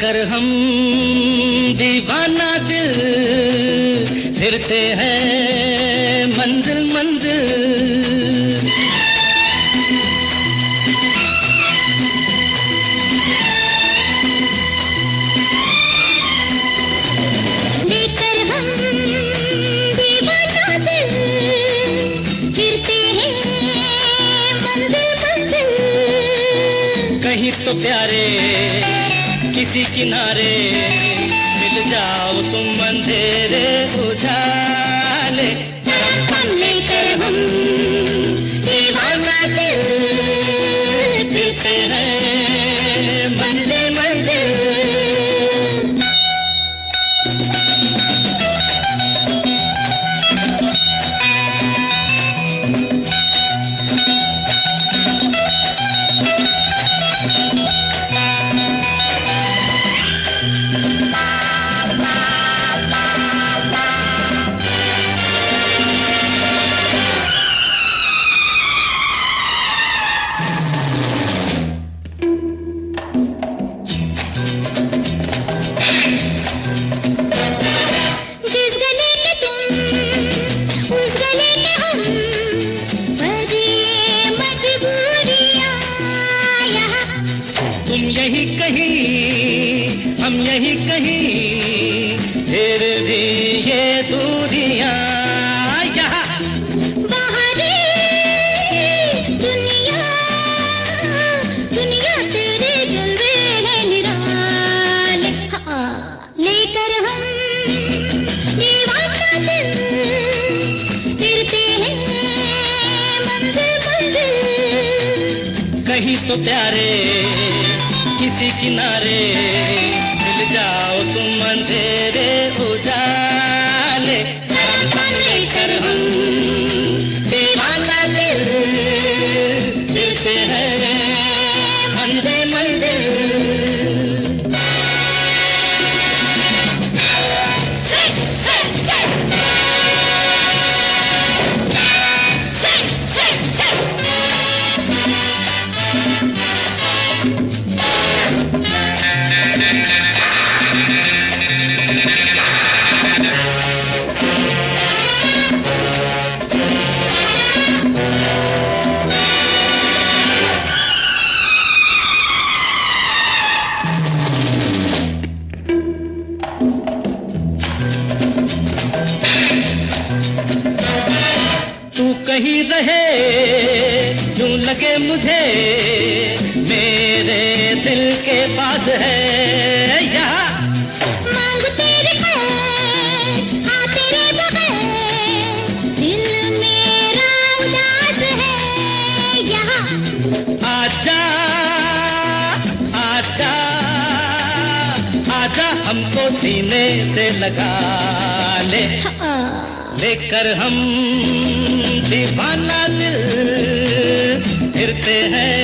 लेकर हम दीवाना दिल फिरते हैं मंजिल मंजिल। लेकर हम दीवाना दिल फिरते हैं मंजिल मंजिल। कहीं तो प्यारे किसी किनारे मिल जाओ तुम अंधेरे उजाले कहीं हम यही कहीं फिर भी ये दूरियाँ दुनिया दुनिया है निराले। लेकर हम दीवाना दिल फिरते मंजिल मंजिल कहीं तो प्यारे किसी किनारे मिल जाओ तुम अंधेरे उजाले। हम लेकर हम कहीं रहे यूँ लगे मुझे मेरे दिल के पास है यहाँ मांग तेरे पैर, हाँ तेरे बगैर, दिल मेरा उदास है यहाँ। आजा आजा आजा हमको सीने से लगा ले लेकर हम दीवाना दिल फिरते हैं।